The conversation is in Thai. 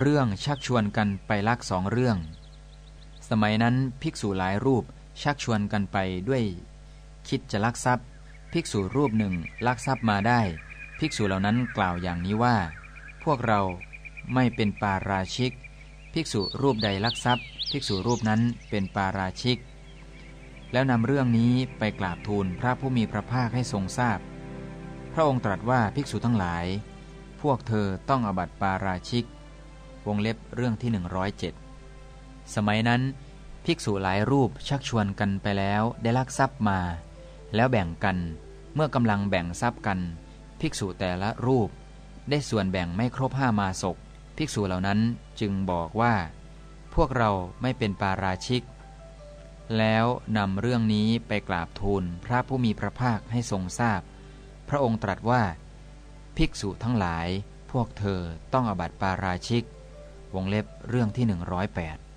เรื่องชักชวนกันไปลักสองเรื่อง สมัยนั้นภิกษุหลายรูปชักชวนกันไปด้วย คิดจะลักทรัพย์ ภิกษุรูปหนึ่งลักทรัพย์มาได้ ภิกษุเหล่านั้นกล่าวอย่างนี้ว่า พวกเราไม่เป็นปาราชิก ภิกษุรูปใดลักทรัพย์ ภิกษุรูปนั้นเป็นปาราชิก แล้วนำเรื่องนี้ไปกราบทูลพระผู้มีพระภาคให้ทรงทราบพพระองค์ตรัสว่าภิกษุทั้งหลาย พวกเธอต้องอบัติปาราชิก วงเล็บเรื่องที่ 107 สมัยนั้น ภิกษุหลายรูปชักชวนกันไปแล้วได้ลักทรัพย์มา แล้วแบ่งกันเมื่อกำลังแบ่งทรัพย์กัน ภิกษุแต่ละรูป ได้ส่วนแบ่งไม่ครบห้ามาศกภิกษุเหล่านั้นจึงบอกว่า พวกเราไม่เป็นปาราชิก แล้วนำเรื่องนี้ไปกราบทูลพระผู้มีพระภาคให้ทรงทราบพพระองค์ตรัสว่า ภิกษุทั้งหลายพวกเธอต้องอบัติปาราชิก วงเล็บเรื่องที่ 108